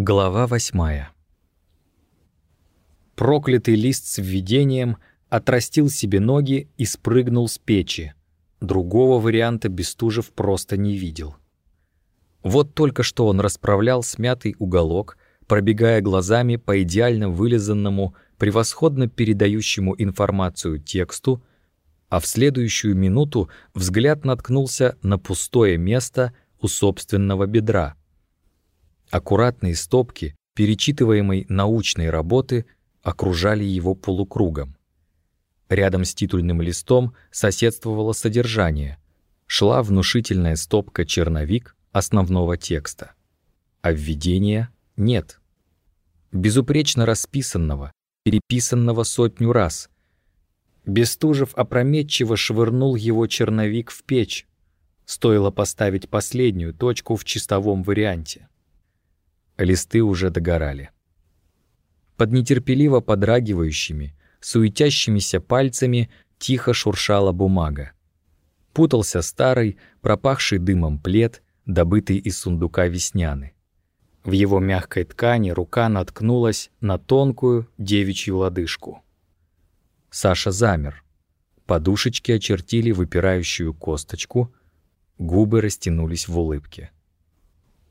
Глава восьмая. Проклятый лист с введением отрастил себе ноги и спрыгнул с печи. Другого варианта Бестужев просто не видел. Вот только что он расправлял смятый уголок, пробегая глазами по идеально вылизанному, превосходно передающему информацию тексту, а в следующую минуту взгляд наткнулся на пустое место у собственного бедра. Аккуратные стопки перечитываемой научной работы окружали его полукругом. Рядом с титульным листом соседствовало содержание. Шла внушительная стопка черновик основного текста. А введения нет. Безупречно расписанного, переписанного сотню раз. Бестужев опрометчиво швырнул его черновик в печь. Стоило поставить последнюю точку в чистовом варианте. Листы уже догорали. Под нетерпеливо подрагивающими, суетящимися пальцами тихо шуршала бумага. Путался старый, пропахший дымом плед, добытый из сундука весняны. В его мягкой ткани рука наткнулась на тонкую девичью лодыжку. Саша замер. Подушечки очертили выпирающую косточку, губы растянулись в улыбке.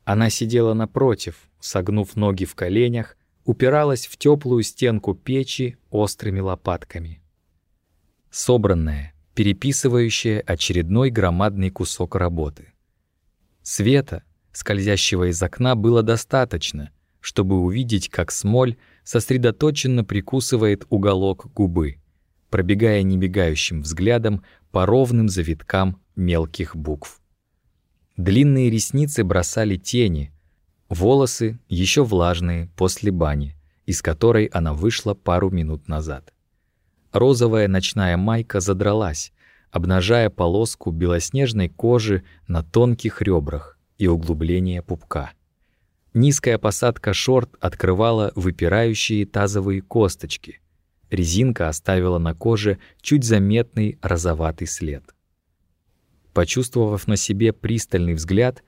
Она сидела напротив, согнув ноги в коленях, упиралась в теплую стенку печи острыми лопатками. Собранная, переписывающая очередной громадный кусок работы. Света, скользящего из окна, было достаточно, чтобы увидеть, как смоль сосредоточенно прикусывает уголок губы, пробегая немигающим взглядом по ровным завиткам мелких букв. Длинные ресницы бросали тени, волосы еще влажные после бани, из которой она вышла пару минут назад. Розовая ночная майка задралась, обнажая полоску белоснежной кожи на тонких ребрах и углубление пупка. Низкая посадка шорт открывала выпирающие тазовые косточки. Резинка оставила на коже чуть заметный розоватый след. Почувствовав на себе пристальный взгляд,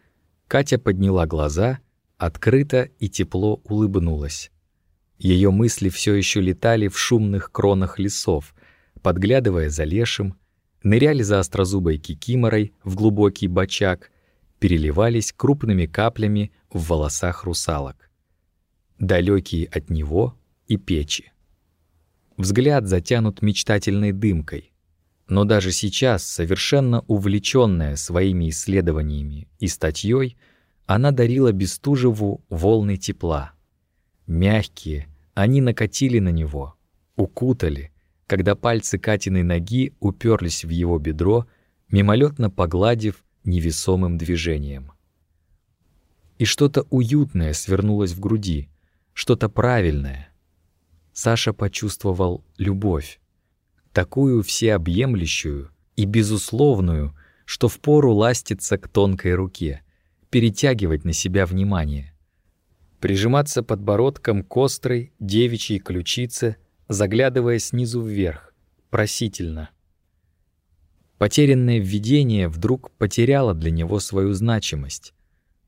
Катя подняла глаза, открыто и тепло улыбнулась. Ее мысли все еще летали в шумных кронах лесов, подглядывая за лешим, ныряли за острозубой кикиморой в глубокий бочак, переливались крупными каплями в волосах русалок. Далекие от него и печи. Взгляд затянут мечтательной дымкой, но даже сейчас, совершенно увлеченная своими исследованиями и статьей, она дарила Бестужеву волны тепла. Мягкие, они накатили на него, укутали, когда пальцы Катиной ноги уперлись в его бедро, мимолетно погладив невесомым движением. И что-то уютное свернулось в груди, что-то правильное. Саша почувствовал любовь такую всеобъемлющую и безусловную, что впору ластиться к тонкой руке, перетягивать на себя внимание. Прижиматься подбородком к острой девичьей ключице, заглядывая снизу вверх, просительно. Потерянное введение вдруг потеряло для него свою значимость.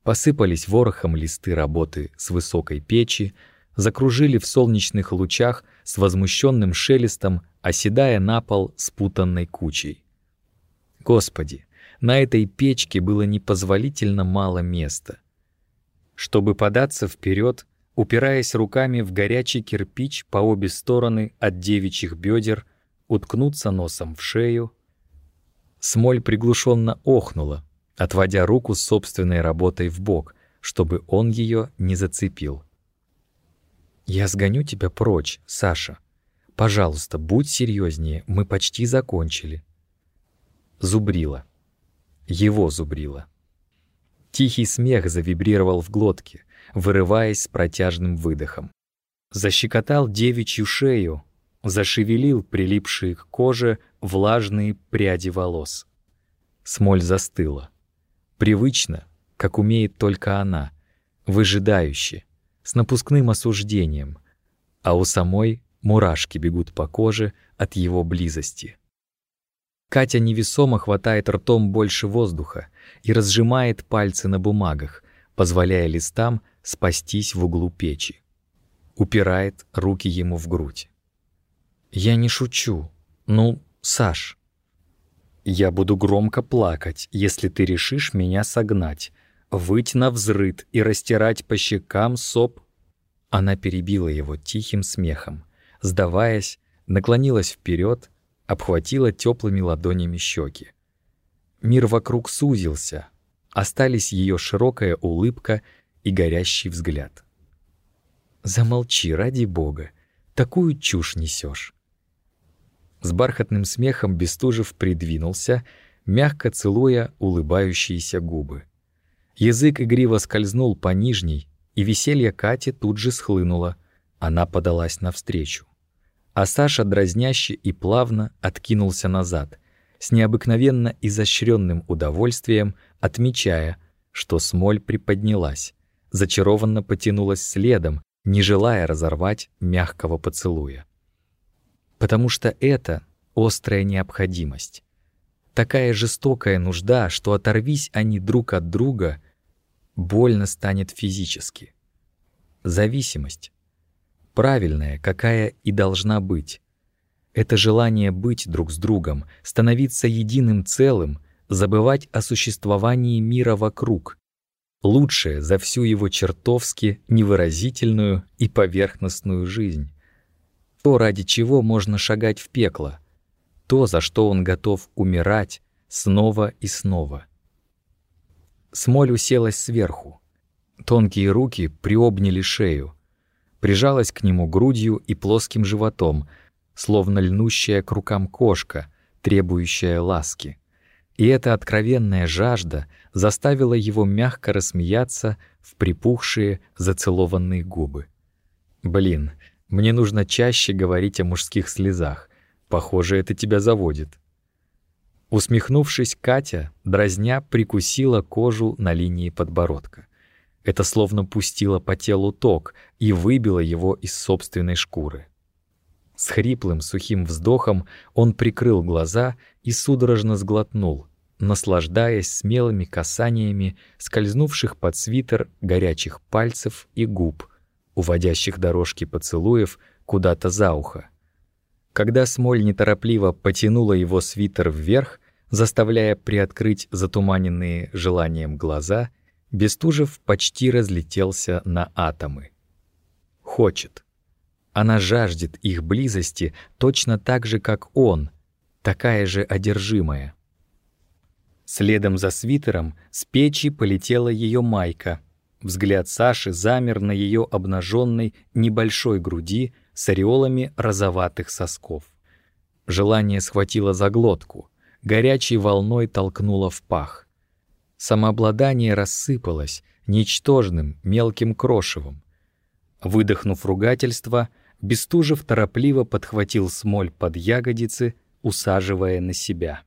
Посыпались ворохом листы работы с высокой печи, закружили в солнечных лучах с возмущенным шелестом оседая на пол спутанной кучей. Господи, на этой печке было непозволительно мало места. Чтобы податься вперед, упираясь руками в горячий кирпич по обе стороны от девичьих бедер, уткнуться носом в шею. Смоль приглушенно охнула, отводя руку с собственной работой в бок, чтобы он ее не зацепил. «Я сгоню тебя прочь, Саша», Пожалуйста, будь серьезнее, мы почти закончили. Зубрила. Его зубрила. Тихий смех завибрировал в глотке, вырываясь с протяжным выдохом. Защекотал девичью шею, зашевелил прилипшие к коже влажные пряди волос. Смоль застыла. Привычно, как умеет только она, выжидающе, с напускным осуждением, а у самой Мурашки бегут по коже от его близости. Катя невесомо хватает ртом больше воздуха и разжимает пальцы на бумагах, позволяя листам спастись в углу печи. Упирает руки ему в грудь. «Я не шучу. Ну, Саш, я буду громко плакать, если ты решишь меня согнать, выть на взрыд и растирать по щекам соп...» Она перебила его тихим смехом, сдаваясь, наклонилась вперед, обхватила теплыми ладонями щеки. Мир вокруг сузился, остались ее широкая улыбка и горящий взгляд. «Замолчи, ради бога, такую чушь несешь. С бархатным смехом Бестужев придвинулся, мягко целуя улыбающиеся губы. Язык игриво скользнул по нижней, и веселье Кати тут же схлынуло. Она подалась навстречу. А Саша дразняще и плавно откинулся назад, с необыкновенно изощренным удовольствием, отмечая, что смоль приподнялась, зачарованно потянулась следом, не желая разорвать мягкого поцелуя. Потому что это острая необходимость. Такая жестокая нужда, что оторвись они друг от друга, больно станет физически. Зависимость. Правильная, какая и должна быть. Это желание быть друг с другом, становиться единым целым, забывать о существовании мира вокруг. Лучшее за всю его чертовски невыразительную и поверхностную жизнь. То, ради чего можно шагать в пекло. То, за что он готов умирать снова и снова. Смоль уселась сверху. Тонкие руки приобняли шею. Прижалась к нему грудью и плоским животом — словно льнущая к рукам кошка, требующая ласки. И эта откровенная жажда заставила его мягко рассмеяться в припухшие, зацелованные губы. «Блин, мне нужно чаще говорить о мужских слезах. Похоже, это тебя заводит». Усмехнувшись, Катя, дразня, прикусила кожу на линии подбородка. Это словно пустило по телу ток и выбило его из собственной шкуры. С хриплым сухим вздохом он прикрыл глаза и судорожно сглотнул, наслаждаясь смелыми касаниями скользнувших под свитер горячих пальцев и губ, уводящих дорожки поцелуев куда-то за ухо. Когда смоль неторопливо потянула его свитер вверх, заставляя приоткрыть затуманенные желанием глаза, Бестужев почти разлетелся на атомы. Хочет. Она жаждет их близости точно так же, как он, такая же одержимая. Следом за свитером с печи полетела ее майка. Взгляд Саши замер на ее обнаженной небольшой груди с ореолами розоватых сосков. Желание схватило за глотку, горячей волной толкнуло в пах. Самообладание рассыпалось ничтожным мелким крошевом. Выдохнув ругательство, Бестужев торопливо подхватил смоль под ягодицы, усаживая на себя.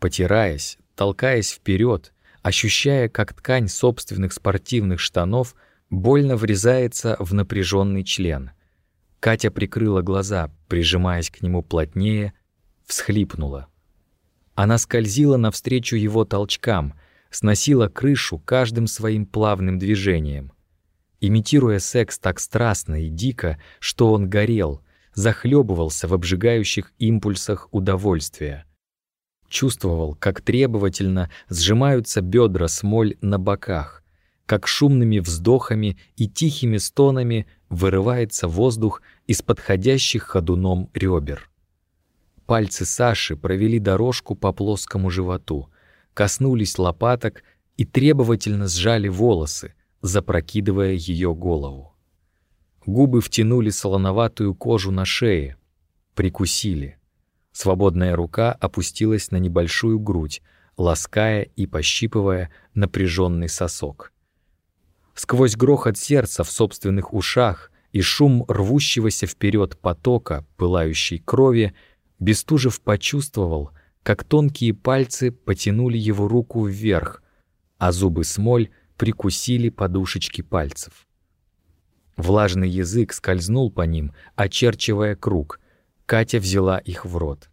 Потираясь, толкаясь вперед, ощущая, как ткань собственных спортивных штанов больно врезается в напряженный член. Катя прикрыла глаза, прижимаясь к нему плотнее, всхлипнула. Она скользила навстречу его толчкам, сносила крышу каждым своим плавным движением имитируя секс так страстно и дико, что он горел, захлебывался в обжигающих импульсах удовольствия. Чувствовал, как требовательно сжимаются бедра смоль на боках, как шумными вздохами и тихими стонами вырывается воздух из подходящих ходуном ребер. Пальцы Саши провели дорожку по плоскому животу, коснулись лопаток и требовательно сжали волосы, запрокидывая ее голову. Губы втянули солоноватую кожу на шее, прикусили. Свободная рука опустилась на небольшую грудь, лаская и пощипывая напряженный сосок. Сквозь грохот сердца в собственных ушах и шум рвущегося вперед потока пылающей крови, Бестужев почувствовал, как тонкие пальцы потянули его руку вверх, а зубы смоль прикусили подушечки пальцев. Влажный язык скользнул по ним, очерчивая круг. Катя взяла их в рот.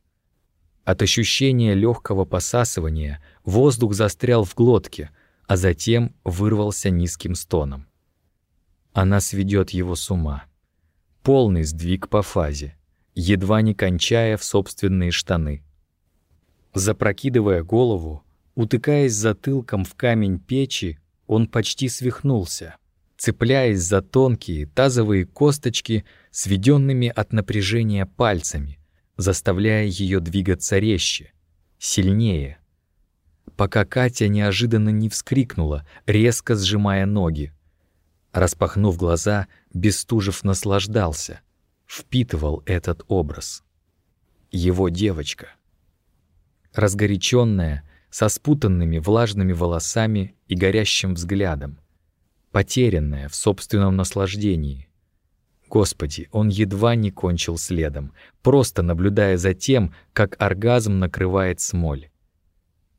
От ощущения легкого посасывания воздух застрял в глотке, а затем вырвался низким стоном. Она сведет его с ума. Полный сдвиг по фазе, едва не кончая в собственные штаны. Запрокидывая голову, утыкаясь затылком в камень печи, он почти свихнулся, цепляясь за тонкие тазовые косточки, сведенными от напряжения пальцами, заставляя ее двигаться резче, сильнее, пока Катя неожиданно не вскрикнула, резко сжимая ноги. Распахнув глаза, Бестужев наслаждался, впитывал этот образ. Его девочка. Разгоряченная, со спутанными влажными волосами и горящим взглядом, потерянная в собственном наслаждении. Господи, он едва не кончил следом, просто наблюдая за тем, как оргазм накрывает смоль.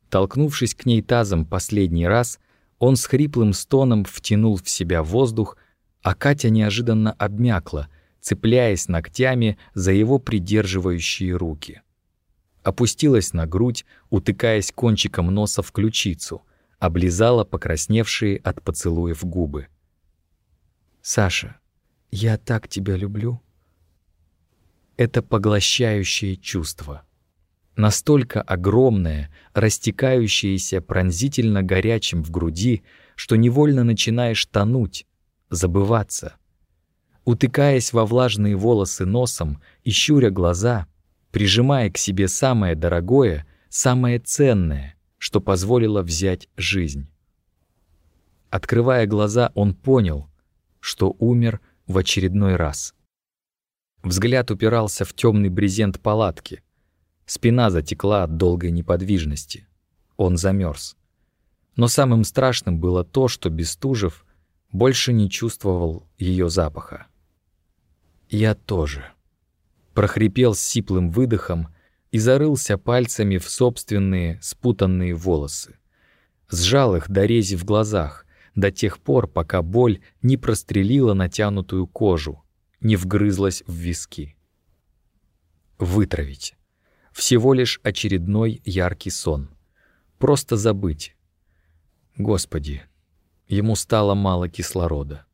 Толкнувшись к ней тазом последний раз, он с хриплым стоном втянул в себя воздух, а Катя неожиданно обмякла, цепляясь ногтями за его придерживающие руки опустилась на грудь, утыкаясь кончиком носа в ключицу, облизала покрасневшие от поцелуев губы. «Саша, я так тебя люблю». Это поглощающее чувство. Настолько огромное, растекающееся пронзительно горячим в груди, что невольно начинаешь тонуть, забываться. Утыкаясь во влажные волосы носом и щуря глаза — прижимая к себе самое дорогое, самое ценное, что позволило взять жизнь. Открывая глаза, он понял, что умер в очередной раз. Взгляд упирался в темный брезент палатки. Спина затекла от долгой неподвижности. Он замерз. Но самым страшным было то, что Бестужев больше не чувствовал ее запаха. «Я тоже» прохрипел с сиплым выдохом и зарылся пальцами в собственные спутанные волосы. Сжал их до рези в глазах, до тех пор, пока боль не прострелила натянутую кожу, не вгрызлась в виски. Вытравить. Всего лишь очередной яркий сон. Просто забыть. Господи, ему стало мало кислорода.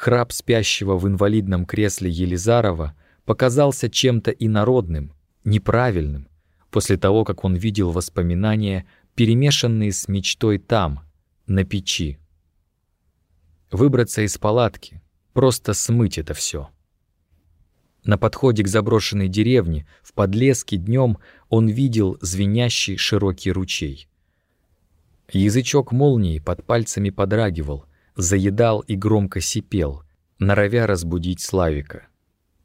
Храп спящего в инвалидном кресле Елизарова показался чем-то инородным, неправильным, после того, как он видел воспоминания, перемешанные с мечтой там, на печи. Выбраться из палатки, просто смыть это все. На подходе к заброшенной деревне, в подлеске днем он видел звенящий широкий ручей. Язычок молнии под пальцами подрагивал, заедал и громко сипел, норовя разбудить Славика.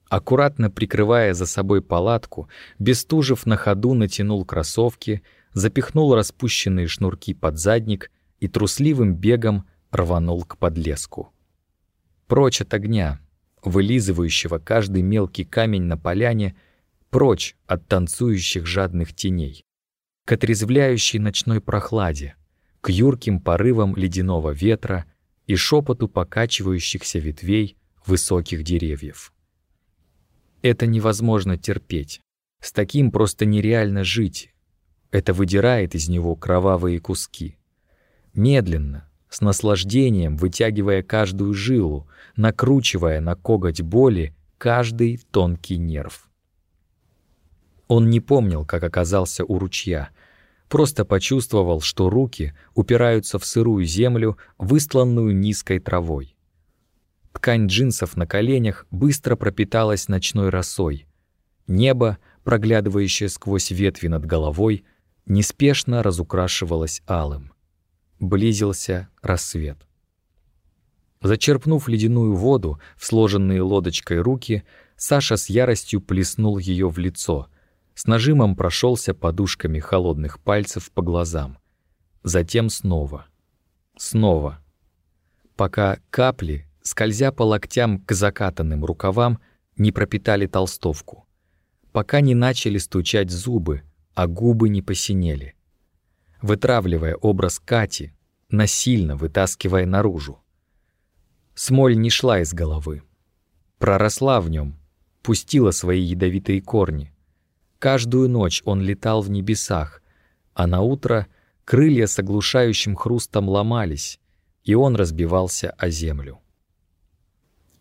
Аккуратно прикрывая за собой палатку, Бестужев на ходу натянул кроссовки, запихнул распущенные шнурки под задник и трусливым бегом рванул к подлеску. Прочь от огня, вылизывающего каждый мелкий камень на поляне, прочь от танцующих жадных теней, к отрезвляющей ночной прохладе, к юрким порывам ледяного ветра и шепоту покачивающихся ветвей высоких деревьев. Это невозможно терпеть. С таким просто нереально жить. Это выдирает из него кровавые куски. Медленно, с наслаждением вытягивая каждую жилу, накручивая на коготь боли каждый тонкий нерв. Он не помнил, как оказался у ручья, просто почувствовал, что руки упираются в сырую землю, выстланную низкой травой. Ткань джинсов на коленях быстро пропиталась ночной росой. Небо, проглядывающее сквозь ветви над головой, неспешно разукрашивалось алым. Близился рассвет. Зачерпнув ледяную воду в сложенные лодочкой руки, Саша с яростью плеснул ее в лицо, с нажимом прошелся подушками холодных пальцев по глазам. Затем снова. Снова. Пока капли скользя по локтям к закатанным рукавам, не пропитали толстовку, пока не начали стучать зубы, а губы не посинели. Вытравливая образ Кати, насильно вытаскивая наружу. Смоль не шла из головы. Проросла в нем, пустила свои ядовитые корни. Каждую ночь он летал в небесах, а на утро Крылья с оглушающим хрустом ломались, и он разбивался о землю.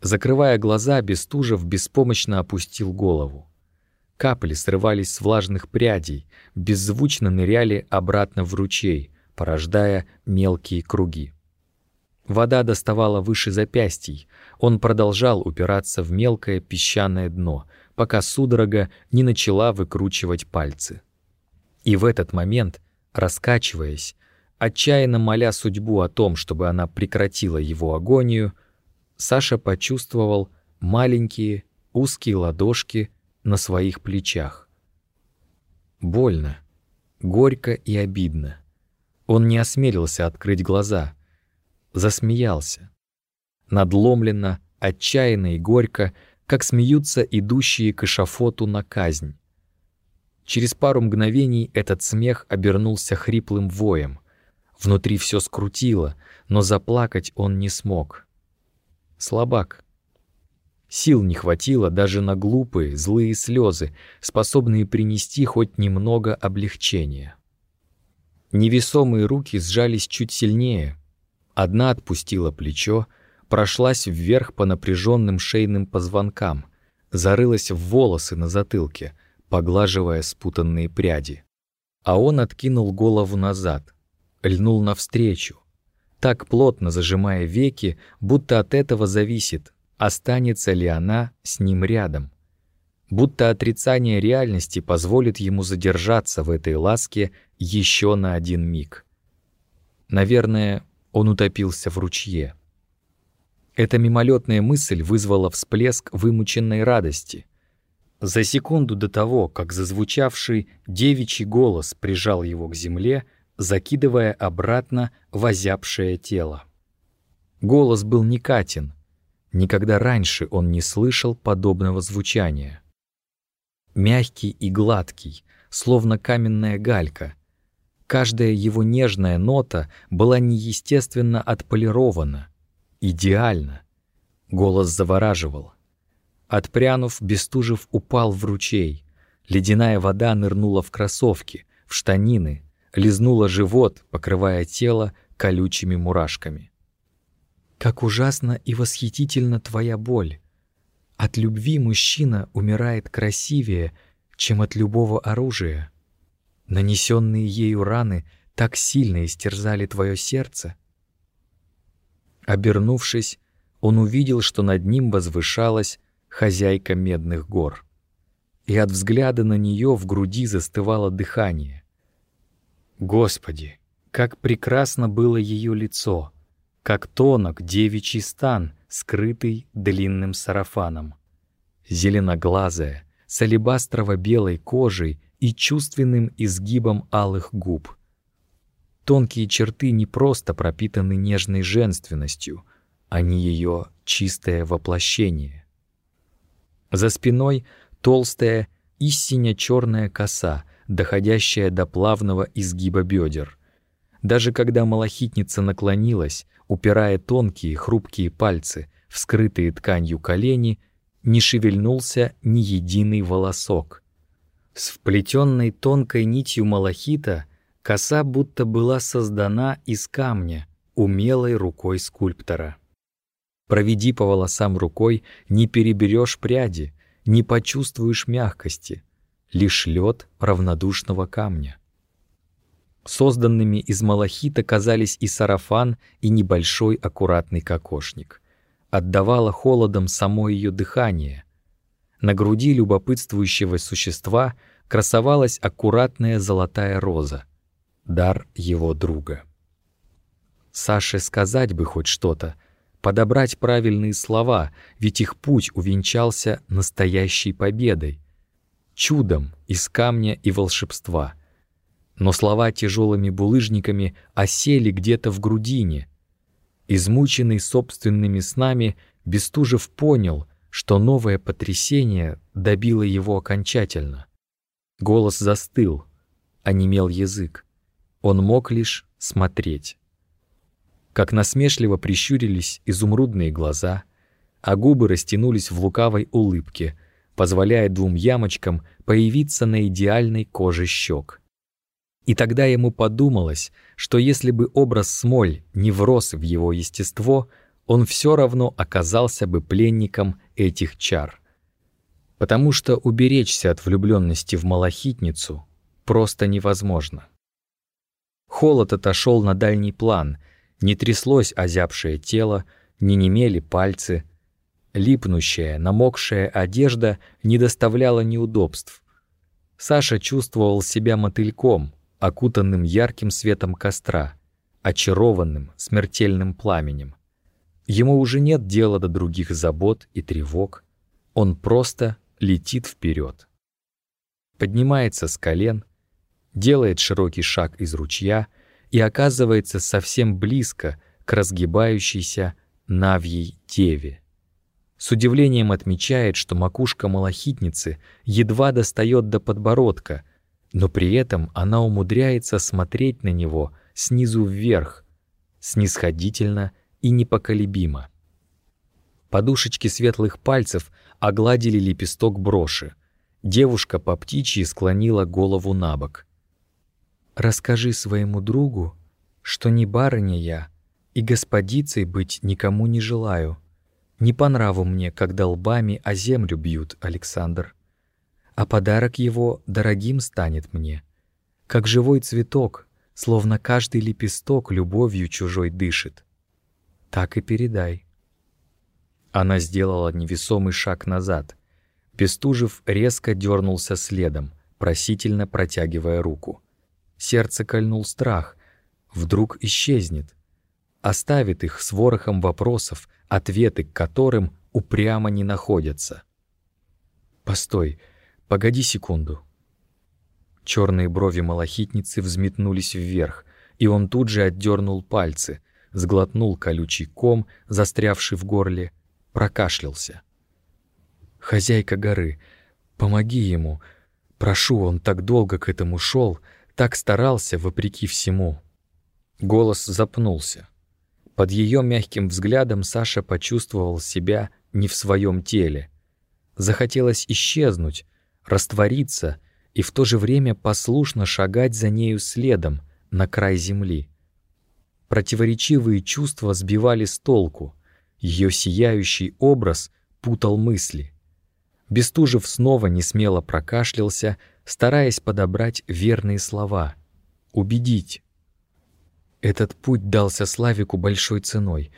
Закрывая глаза, Бестужев беспомощно опустил голову. Капли срывались с влажных прядей, беззвучно ныряли обратно в ручей, порождая мелкие круги. Вода доставала выше запястий, он продолжал упираться в мелкое песчаное дно, пока судорога не начала выкручивать пальцы. И в этот момент, раскачиваясь, отчаянно моля судьбу о том, чтобы она прекратила его агонию, Саша почувствовал маленькие узкие ладошки на своих плечах. Больно, горько и обидно. Он не осмелился открыть глаза, засмеялся. Надломленно, отчаянно и горько, как смеются идущие к эшафоту на казнь. Через пару мгновений этот смех обернулся хриплым воем. Внутри все скрутило, но заплакать он не смог. Слабак. Сил не хватило даже на глупые, злые слезы, способные принести хоть немного облегчения. Невесомые руки сжались чуть сильнее. Одна отпустила плечо, прошлась вверх по напряженным шейным позвонкам, зарылась в волосы на затылке, поглаживая спутанные пряди. А он откинул голову назад, льнул навстречу, так плотно зажимая веки, будто от этого зависит, останется ли она с ним рядом. Будто отрицание реальности позволит ему задержаться в этой ласке еще на один миг. Наверное, он утопился в ручье. Эта мимолетная мысль вызвала всплеск вымученной радости. За секунду до того, как зазвучавший девичий голос прижал его к земле, закидывая обратно в озябшее тело. Голос был не Катин. Никогда раньше он не слышал подобного звучания. Мягкий и гладкий, словно каменная галька. Каждая его нежная нота была неестественно отполирована — Идеально. Голос завораживал. Отпрянув, Бестужев упал в ручей. Ледяная вода нырнула в кроссовки, в штанины, лизнула живот, покрывая тело колючими мурашками. «Как ужасно и восхитительна твоя боль! От любви мужчина умирает красивее, чем от любого оружия. Нанесенные ею раны так сильно истерзали твое сердце, Обернувшись, он увидел, что над ним возвышалась хозяйка Медных гор. И от взгляда на нее в груди застывало дыхание. Господи, как прекрасно было ее лицо, как тонок девичий стан, скрытый длинным сарафаном. Зеленоглазая, с алебастрово-белой кожей и чувственным изгибом алых губ — Тонкие черты не просто пропитаны нежной женственностью, они ее чистое воплощение. За спиной толстая и сине-черная коса, доходящая до плавного изгиба бедер. Даже когда малахитница наклонилась, упирая тонкие хрупкие пальцы в скрытые тканью колени, не шевельнулся ни единый волосок. С вплетенной тонкой нитью малахита — Коса будто была создана из камня, умелой рукой скульптора. Проведи по волосам рукой, не переберешь пряди, не почувствуешь мягкости, лишь лед равнодушного камня. Созданными из малахита казались и сарафан, и небольшой аккуратный кокошник. Отдавало холодом само ее дыхание. На груди любопытствующего существа красовалась аккуратная золотая роза — дар его друга. Саше сказать бы хоть что-то, подобрать правильные слова, ведь их путь увенчался настоящей победой, чудом из камня и волшебства. Но слова тяжелыми булыжниками осели где-то в грудине. Измученный собственными снами, Бестужев понял, что новое потрясение добило его окончательно. Голос застыл, онемел язык. Он мог лишь смотреть. Как насмешливо прищурились изумрудные глаза, а губы растянулись в лукавой улыбке, позволяя двум ямочкам появиться на идеальной коже щек. И тогда ему подумалось, что если бы образ Смоль не врос в его естество, он все равно оказался бы пленником этих чар. Потому что уберечься от влюбленности в малахитницу просто невозможно. Холод отошел на дальний план, не тряслось озябшее тело, не немели пальцы. Липнущая, намокшая одежда не доставляла неудобств. Саша чувствовал себя мотыльком, окутанным ярким светом костра, очарованным смертельным пламенем. Ему уже нет дела до других забот и тревог. Он просто летит вперед. Поднимается с колен, делает широкий шаг из ручья и оказывается совсем близко к разгибающейся Навьей Деве. С удивлением отмечает, что макушка малахитницы едва достает до подбородка, но при этом она умудряется смотреть на него снизу вверх, снисходительно и непоколебимо. Подушечки светлых пальцев огладили лепесток броши. Девушка по птичьи склонила голову на бок. «Расскажи своему другу, что не барыня я, и господицей быть никому не желаю. Не по нраву мне, когда лбами о землю бьют, Александр. А подарок его дорогим станет мне, как живой цветок, словно каждый лепесток любовью чужой дышит. Так и передай. Она сделала невесомый шаг назад. Пестужев резко дернулся следом, просительно протягивая руку. Сердце кольнул страх. Вдруг исчезнет. Оставит их с ворохом вопросов, ответы к которым упрямо не находятся. «Постой, погоди секунду». Черные брови малахитницы взметнулись вверх, и он тут же отдернул пальцы, сглотнул колючий ком, застрявший в горле, прокашлялся. «Хозяйка горы, помоги ему. Прошу, он так долго к этому шел, так старался, вопреки всему». Голос запнулся. Под ее мягким взглядом Саша почувствовал себя не в своем теле. Захотелось исчезнуть, раствориться и в то же время послушно шагать за нею следом на край земли. Противоречивые чувства сбивали с толку. Ее сияющий образ путал мысли. Бестужев снова несмело прокашлялся, стараясь подобрать верные слова. Убедить. Этот путь дался Славику большой ценой.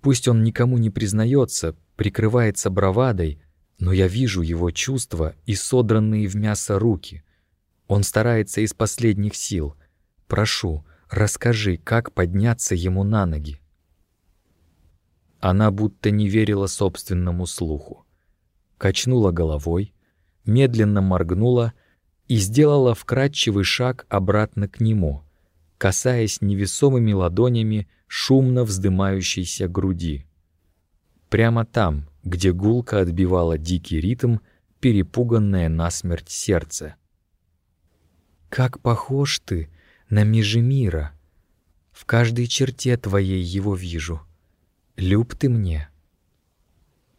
Пусть он никому не признается, прикрывается бравадой, но я вижу его чувства и содранные в мясо руки. Он старается из последних сил. Прошу, Расскажи, как подняться ему на ноги. Она будто не верила собственному слуху. Качнула головой, медленно моргнула и сделала вкрадчивый шаг обратно к нему, касаясь невесомыми ладонями шумно вздымающейся груди. Прямо там, где гулко отбивала дикий ритм, перепуганное насмерть сердце. «Как похож ты на межи мира. В каждой черте твоей его вижу. Люб ты мне.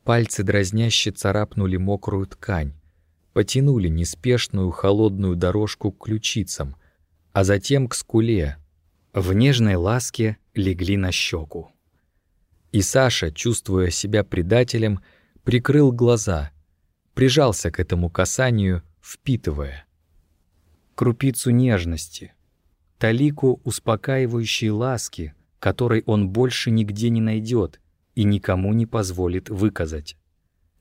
Пальцы дразняще царапнули мокрую ткань, потянули неспешную холодную дорожку к ключицам, а затем к скуле. В нежной ласке легли на щеку. И Саша, чувствуя себя предателем, прикрыл глаза, прижался к этому касанию, впитывая. Крупицу нежности, талику успокаивающей ласки, которой он больше нигде не найдет и никому не позволит выказать,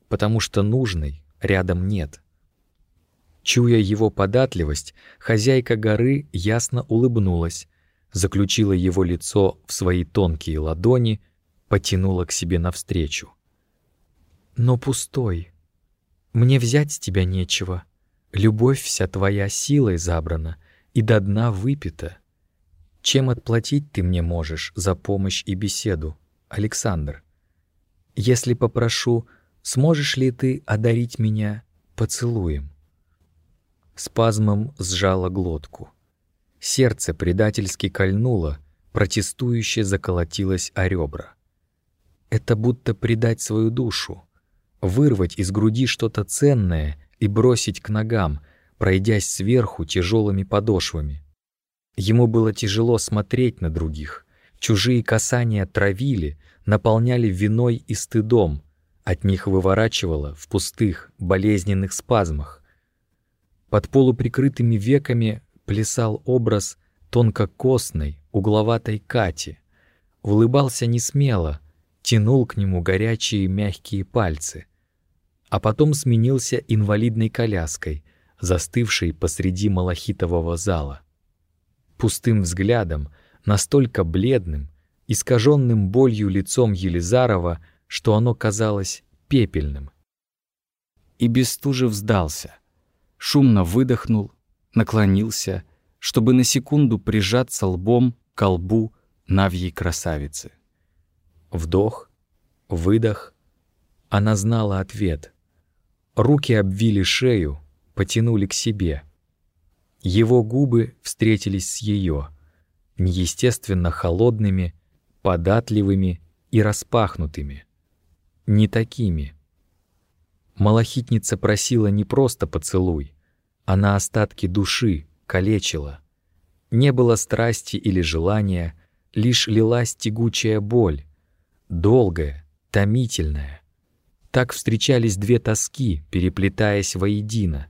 потому что нужной рядом нет. Чуя его податливость, хозяйка горы ясно улыбнулась, заключила его лицо в свои тонкие ладони, потянула к себе навстречу. «Но пустой. Мне взять с тебя нечего. Любовь вся твоя силой забрана — и до дна выпито. Чем отплатить ты мне можешь за помощь и беседу, Александр? Если попрошу, сможешь ли ты одарить меня поцелуем?» Спазмом сжала глотку. Сердце предательски кольнуло, протестующе заколотилось о ребра. Это будто предать свою душу, вырвать из груди что-то ценное и бросить к ногам, пройдясь сверху тяжелыми подошвами. Ему было тяжело смотреть на других. Чужие касания травили, наполняли виной и стыдом, от них выворачивало в пустых, болезненных спазмах. Под полуприкрытыми веками плясал образ тонкокосной, угловатой Кати. Улыбался несмело, тянул к нему горячие мягкие пальцы. А потом сменился инвалидной коляской, застывшей посреди малахитового зала. Пустым взглядом, настолько бледным, искаженным болью лицом Елизарова, что оно казалось пепельным. И Бестужев сдался, шумно выдохнул, наклонился, чтобы на секунду прижаться лбом к лбу Навьей красавицы. Вдох, выдох. Она знала ответ. Руки обвили шею, потянули к себе. Его губы встретились с ее, неестественно холодными, податливыми и распахнутыми не такими. Малахитница просила не просто поцелуй, она остатки души калечила. Не было страсти или желания, лишь лилась тягучая боль, долгая, томительная. Так встречались две тоски, переплетаясь воедино.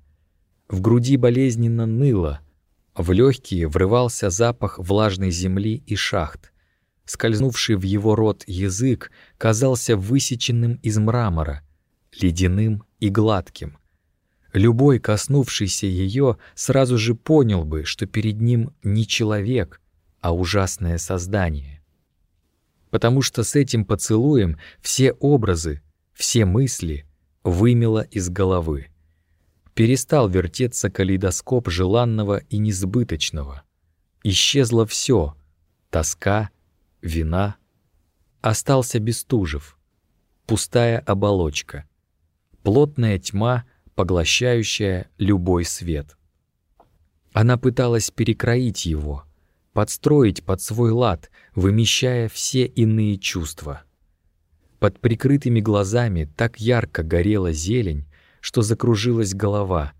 В груди болезненно ныло, в легкие врывался запах влажной земли и шахт. Скользнувший в его рот язык казался высеченным из мрамора, ледяным и гладким. Любой, коснувшийся ее, сразу же понял бы, что перед ним не человек, а ужасное создание. Потому что с этим поцелуем все образы, все мысли вымело из головы. Перестал вертеться калейдоскоп желанного и несбыточного. Исчезло все — тоска, вина. Остался Бестужев, пустая оболочка, плотная тьма, поглощающая любой свет. Она пыталась перекроить его, подстроить под свой лад, вымещая все иные чувства. Под прикрытыми глазами так ярко горела зелень, что закружилась голова,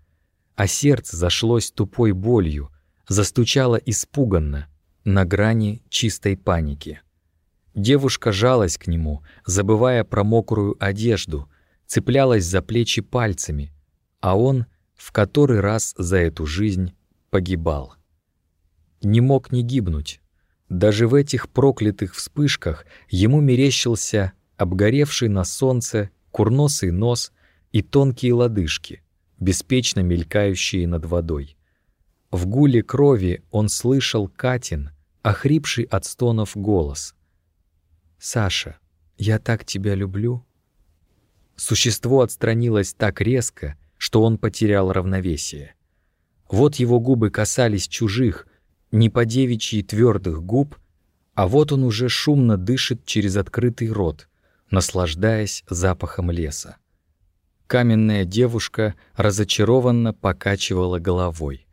а сердце зашлось тупой болью, застучало испуганно, на грани чистой паники. Девушка жалась к нему, забывая про мокрую одежду, цеплялась за плечи пальцами, а он в который раз за эту жизнь погибал. Не мог не гибнуть. Даже в этих проклятых вспышках ему мерещился обгоревший на солнце курносый нос и тонкие лодыжки, беспечно мелькающие над водой. В гуле крови он слышал Катин, охрипший от стонов голос. «Саша, я так тебя люблю». Существо отстранилось так резко, что он потерял равновесие. Вот его губы касались чужих, не по девичьи твердых губ, а вот он уже шумно дышит через открытый рот, наслаждаясь запахом леса. Каменная девушка разочарованно покачивала головой.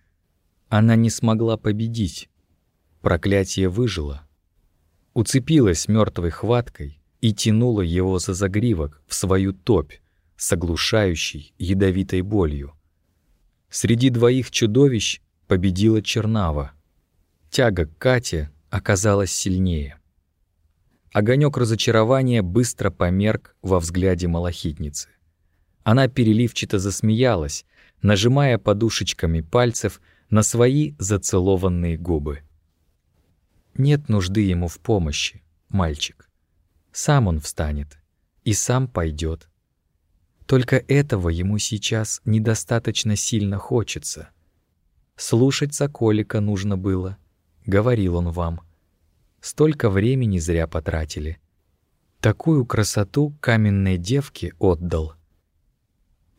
Она не смогла победить. Проклятие выжило. Уцепилась мертвой хваткой и тянула его за загривок в свою топь с оглушающей ядовитой болью. Среди двоих чудовищ победила Чернава. Тяга к Кате оказалась сильнее. Огонек разочарования быстро померк во взгляде малахитницы. Она переливчато засмеялась, нажимая подушечками пальцев на свои зацелованные губы. Нет нужды ему в помощи, мальчик. Сам он встанет и сам пойдет. Только этого ему сейчас недостаточно сильно хочется. Слушать Соколика нужно было, говорил он вам. Столько времени зря потратили. Такую красоту каменной девке отдал.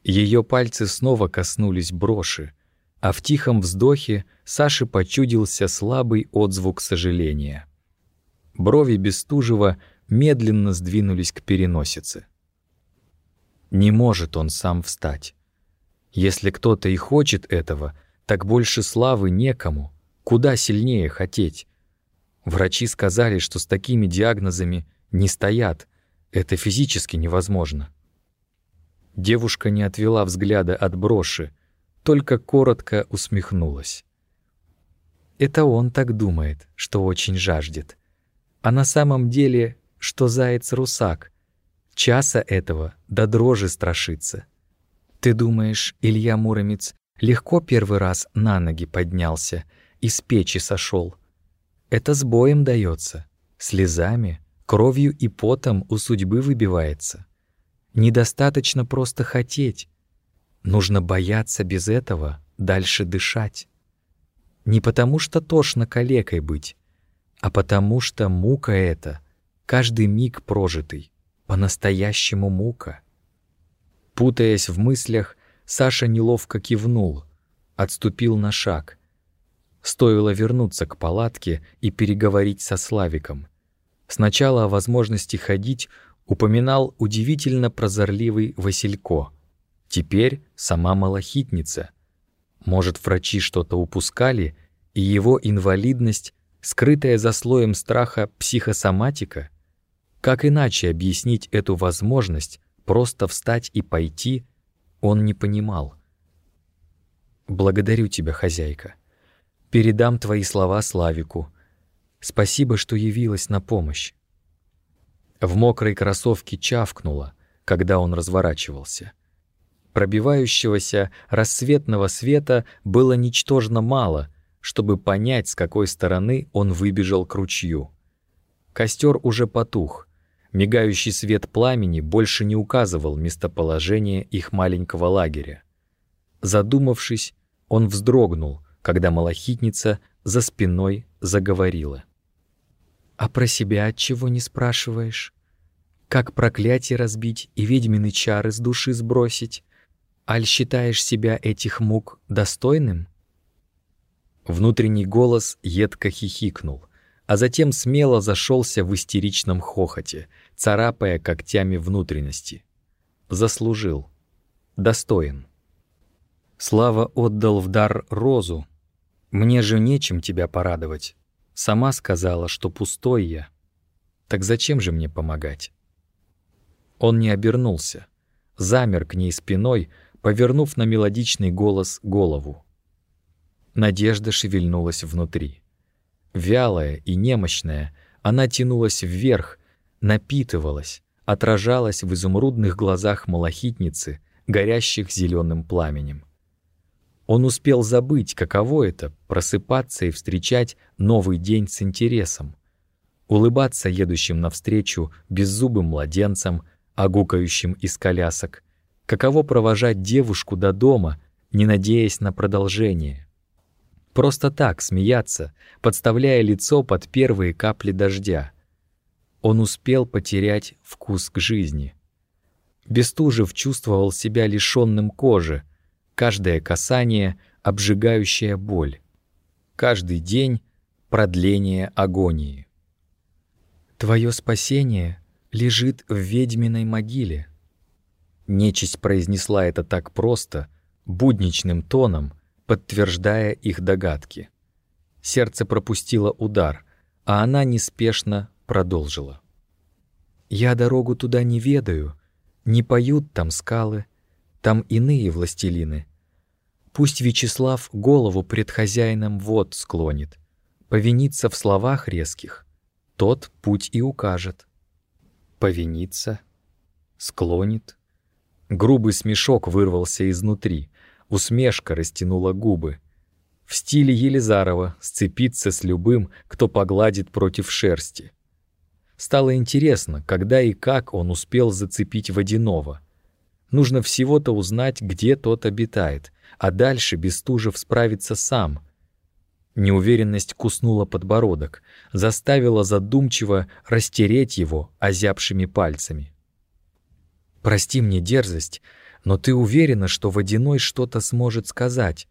Ее пальцы снова коснулись броши, а в тихом вздохе Саше почудился слабый отзвук сожаления. Брови Бестужева медленно сдвинулись к переносице. Не может он сам встать. Если кто-то и хочет этого, так больше славы некому, куда сильнее хотеть. Врачи сказали, что с такими диагнозами не стоят, это физически невозможно. Девушка не отвела взгляда от броши, только коротко усмехнулась. Это он так думает, что очень жаждет. А на самом деле, что заяц-русак, часа этого до дрожи страшится. Ты думаешь, Илья Муромец легко первый раз на ноги поднялся и с печи сошел? Это с боем дается, слезами, кровью и потом у судьбы выбивается. Недостаточно просто хотеть. Нужно бояться без этого дальше дышать. Не потому что тошно калекой быть, а потому что мука эта, каждый миг прожитый, по-настоящему мука. Путаясь в мыслях, Саша неловко кивнул, отступил на шаг. Стоило вернуться к палатке и переговорить со Славиком. Сначала о возможности ходить упоминал удивительно прозорливый Василько. Теперь сама малахитница — может, врачи что-то упускали, и его инвалидность, скрытая за слоем страха психосоматика? Как иначе объяснить эту возможность просто встать и пойти, он не понимал. «Благодарю тебя, хозяйка. Передам твои слова Славику. Спасибо, что явилась на помощь». В мокрой кроссовке чавкнуло, когда он разворачивался. Пробивающегося рассветного света было ничтожно мало, чтобы понять, с какой стороны он выбежал к ручью. Костер уже потух. Мигающий свет пламени больше не указывал местоположение их маленького лагеря. Задумавшись, он вздрогнул, когда малахитница за спиной заговорила. «А про себя от чего не спрашиваешь? Как проклятие разбить и ведьмины чары с души сбросить? Аль считаешь себя этих мук достойным? Внутренний голос едко хихикнул, а затем смело зашелся в истеричном хохоте, царапая когтями внутренности. Заслужил. Достоин. Слава отдал в дар розу. Мне же нечем тебя порадовать. Сама сказала, что пустой я. Так зачем же мне помогать? Он не обернулся, замер к ней спиной, повернув на мелодичный голос голову. Надежда шевельнулась внутри. Вялая и немощная, она тянулась вверх, напитывалась, отражалась в изумрудных глазах малахитницы, горящих зеленым пламенем. Он успел забыть, каково это — просыпаться и встречать новый день с интересом, улыбаться едущим навстречу беззубым младенцам, огукающим из колясок, Каково провожать девушку до дома, не надеясь на продолжение? Просто так смеяться, подставляя лицо под первые капли дождя. Он успел потерять вкус к жизни. Бестужев чувствовал себя лишенным кожи, каждое касание — обжигающая боль, каждый день — продление агонии. Твое спасение лежит в ведьминой могиле. Нечисть произнесла это так просто, будничным тоном, подтверждая их догадки. Сердце пропустило удар, а она неспешно продолжила. «Я дорогу туда не ведаю, не поют там скалы, там иные властелины. Пусть Вячеслав голову пред хозяином вод склонит, повинится в словах резких, тот путь и укажет. Повинится, склонит, Грубый смешок вырвался изнутри, усмешка растянула губы. В стиле Елизарова сцепиться с любым, кто погладит против шерсти. Стало интересно, когда и как он успел зацепить водяного. Нужно всего-то узнать, где тот обитает, а дальше Бестужев справится сам. Неуверенность куснула подбородок, заставила задумчиво растереть его озябшими пальцами. Прости мне дерзость, но ты уверена, что водяной что-то сможет сказать?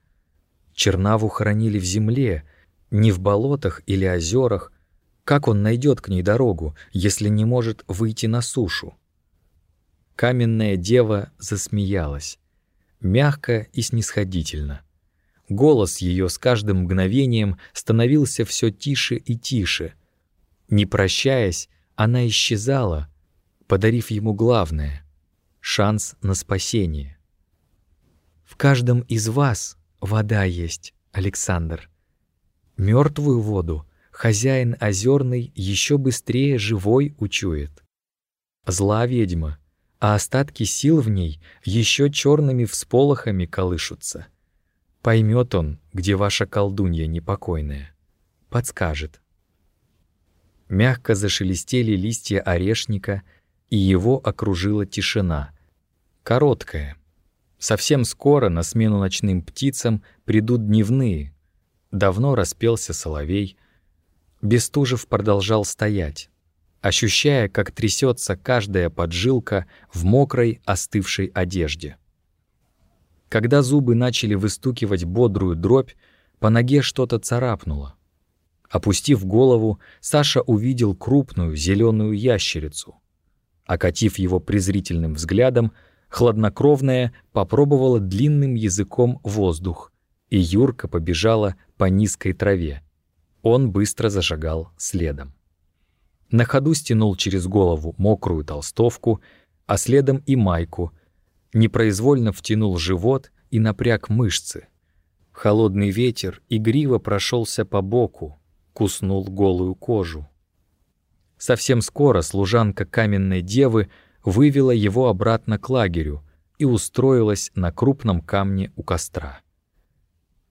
Чернаву хоронили в земле, не в болотах или озерах. Как он найдет к ней дорогу, если не может выйти на сушу? Каменная дева засмеялась, мягко и снисходительно. Голос ее с каждым мгновением становился все тише и тише. Не прощаясь, она исчезала, подарив ему главное — шанс на спасение. В каждом из вас вода есть, Александр. Мертвую воду хозяин озерный еще быстрее живой учует. Зла ведьма, а остатки сил в ней еще черными всполохами колышутся. Поймет он, где ваша колдунья непокойная. Подскажет. Мягко зашелестели листья орешника, и его окружила тишина. Короткая. Совсем скоро на смену ночным птицам придут дневные. Давно распелся соловей. Бестужев продолжал стоять, ощущая, как трясется каждая поджилка в мокрой, остывшей одежде. Когда зубы начали выстукивать бодрую дробь, по ноге что-то царапнуло. Опустив голову, Саша увидел крупную зеленую ящерицу. Окатив его презрительным взглядом, хладнокровная попробовала длинным языком воздух, и Юрка побежала по низкой траве. Он быстро зашагал следом. На ходу стянул через голову мокрую толстовку, а следом и майку, непроизвольно втянул живот и напряг мышцы. Холодный ветер игриво прошелся по боку, куснул голую кожу. Совсем скоро служанка каменной девы вывела его обратно к лагерю и устроилась на крупном камне у костра.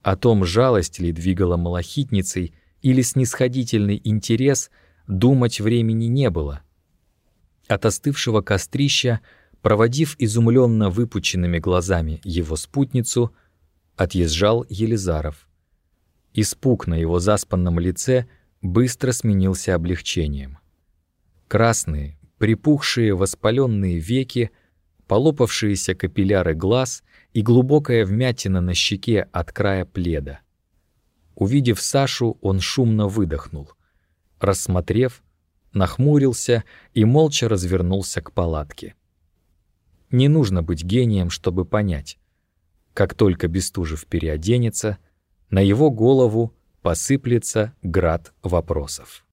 О том, жалость ли двигала малахитницей или снисходительный интерес, думать времени не было. От остывшего кострища, проводив изумленно выпученными глазами его спутницу, отъезжал Елизаров. Испуг на его заспанном лице быстро сменился облегчением. Красные, припухшие воспаленные веки, полопавшиеся капилляры глаз и глубокая вмятина на щеке от края пледа. Увидев Сашу, он шумно выдохнул. Рассмотрев, нахмурился и молча развернулся к палатке. Не нужно быть гением, чтобы понять. Как только Бестужев переоденется, на его голову посыплется град вопросов.